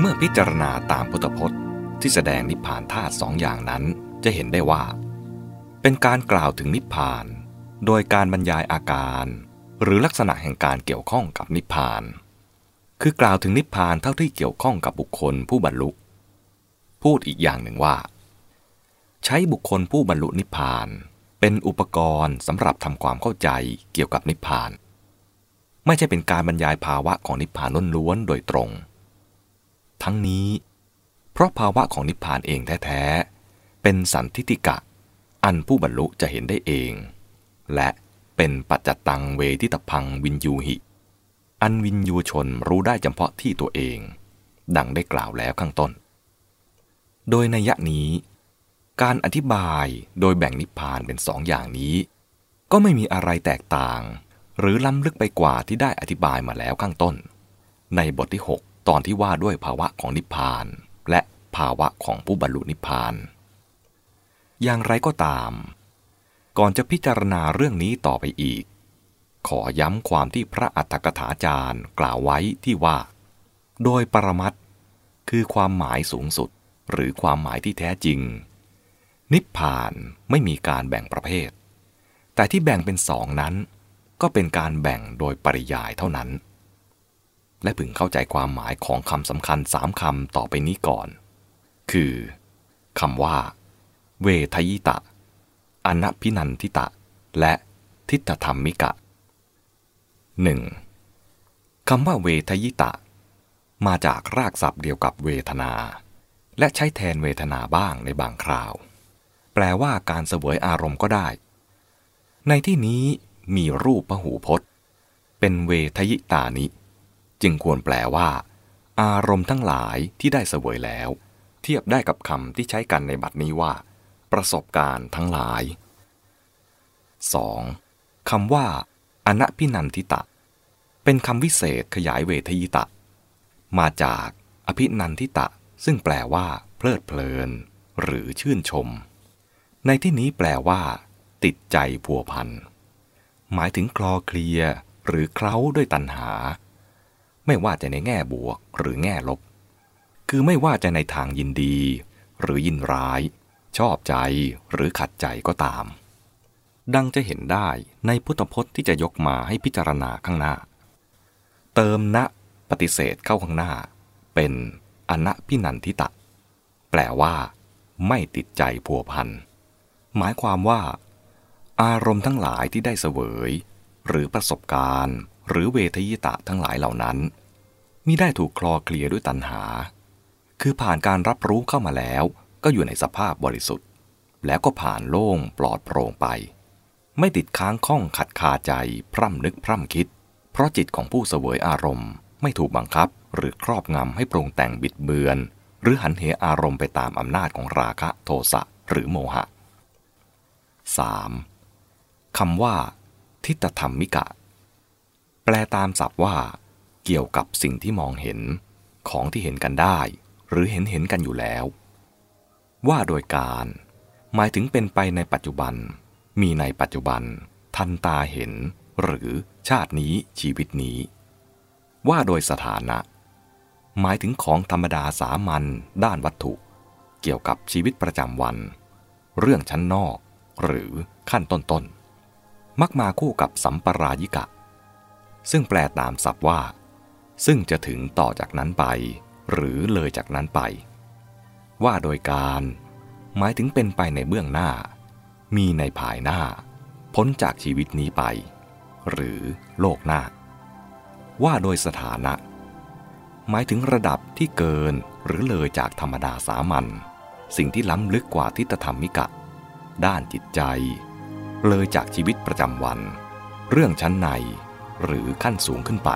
เมื่อพิจารณาตามพุทธพจน์ ที่แสดงนิพพานธาตุสองอย่างนั้นจะเห็นได้ว่า เป็นการกล่าวถึงนิพพาน โดยการบรรยายอาการ หรือลักษณะแห่งการเกี่ยวข้องกับนิพพาน คือกล่าวถึงนิพพานเท่าที่เกี่ยวข้องกับบุคคลผู้บรรลุ พูดอีกอย่างหนึ่งว่า ใช้บุคคลผู้บรรลุนิพพาน เป็นอุปกรณ์สำหรับทำความเข้าใจเกี่ยวกับนิพพาน ไม่ใช่เป็นการบรรยายภาวะของนิพพานล้วนๆโดยตรง ทั้งนี้ เพราะภาวะของนิพพานเองแท้ๆ เป็นสันทิติกะ อันผู้บรรลุจะเห็นได้เอง และเป็นปัจจตังเวทิตพังวินยูหิ อันวินยูชนรู้ได้เฉพาะที่ตัวเอง ดังได้กล่าวแล้วข้างต้น โดยในยะนี้ การอธิบายโดยแบ่งนิพพานเป็นสองอย่างนี้ ก็ไม่มีอะไรแตกต่าง หรือล้ำลึกไปกว่าที่ได้อธิบายมาแล้วข้างต้น ในบทที่ 6 ตอนที่ว่าด้วยภาวะของนิพพาน และภาวะของผู้บรรลุนิพพาน อย่างไรก็ตาม ก่อนจะพิจารณาเรื่องนี้ต่อไปอีก ขอย้ำความที่พระอัฏฐกถาจารย์กล่าวไว้ที่ว่า โดยปรมัตถ์คือความหมายสูงสุดหรือความหมายที่แท้จริง นิพพานไม่มีการแบ่งประเภท แต่ที่แบ่งเป็นสองนั้น ก็เป็นการแบ่งโดยปริยายเท่านั้น และพึงเข้าใจความหมายของคำสำคัญสามคำต่อไปนี้ก่อน คือคำว่า เวทยิตะ อนัพินันทิตะ และทิฏฐธรรมิกะ 1. คำว่าเวทยิตะ มาจากรากศัพท์เดียวกับเวทนา และใช้แทนเวทนาบ้างในบางคราว แปลว่าการเสวยอารมณ์ก็ได้ ในที่นี้มีรูปพหูพจน์ เป็นเวทยิตานิ จึงควรแปลว่า อารมณ์ทั้งหลายที่ได้เสวยแล้ว เทียบได้กับคำที่ใช้กันในบัดนี้ว่า ประสบการณ์ทั้งหลาย 2. คำว่า อนัพินันทิตะ เป็นคำวิเศษขยายเวทยิตะ มาจากอภินันทิตะ ซึ่งแปลว่า เพลิดเพลิน หรือชื่นชม ในที่นี้แปลว่า ติดใจพัวพัน หมายถึงคลอเคลีย หรือเคล้าด้วยตัณหา ไม่ว่าจะในแง่บวกหรือแง่ลบ คือไม่ว่าจะในทางยินดี หรือยินร้าย ชอบใจหรือขัดใจก็ตาม ดังจะเห็นได้ในพุทธพจน์ที่จะยกมาให้พิจารณาข้างหน้า เติมณปฏิเสธเข้าข้างหน้า เป็นอนัพินันทิตะ แปลว่า ไม่ติดใจพัวพัน หมายความว่า อารมณ์ทั้งหลายที่ได้เสวย หรือประสบการณ์ หรือเวทยิตะทั้งหลายเหล่านั้นมิได้ถูกคลอเคลียด้วยตัณหา คือผ่านการรับรู้เข้ามาแล้ว ก็อยู่ในสภาพบริสุทธิ์ แล้วก็ผ่านโล่งปลอดโปร่งไป ไม่ติดค้างข้องขัดคาใจพร่ำนึกพร่ำคิด เพราะจิตของผู้เสวยอารมณ์ ไม่ถูกบังคับหรือครอบงำให้ปรุงแต่งบิดเบือน หรือหันเหอารมณ์ไปตามอำนาจของราคะโทสะหรือโมหะ 3. คำว่า ทิฏฐธรรมิกะ แปลตามศัพท์ว่า เกี่ยวกับสิ่งที่มองเห็น ของที่เห็นกันได้ หรือเห็นเห็นกันอยู่แล้ว ว่าโดยการ หมายถึงเป็นไปในปัจจุบัน มีในปัจจุบัน ทันตาเห็น หรือชาตินี้ชีวิตนี้ ว่าโดยสถานะ หมายถึงของธรรมดาสามัญด้านวัตถุ เกี่ยวกับชีวิตประจำวัน เรื่องชั้นนอก หรือขั้นต้นๆมักมาคู่กับสัมปรายิกะ ซึ่งแปลตามศัพท์ว่า ซึ่งจะถึงต่อจากนั้นไป หรือเลยจากนั้นไป ว่าโดยการ หมายถึงเป็นไปในเบื้องหน้า มีในภายหน้า พ้นจากชีวิตนี้ไป หรือโลกหน้า ว่าโดยสถานะ หมายถึงระดับที่เกินหรือเลยจากธรรมดาสามัญสิ่งที่ล้ำลึกกว่าทิฏฐธรรมิกะ ด้านจิตใจ เลยจากชีวิตประจำวัน เรื่องชั้นใน หรือขั้นสูงขึ้นไป